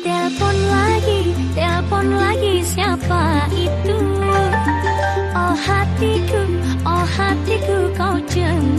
Telepon lagi, telepon lagi siapa itu? Oh hatiku, oh hatiku kau jeng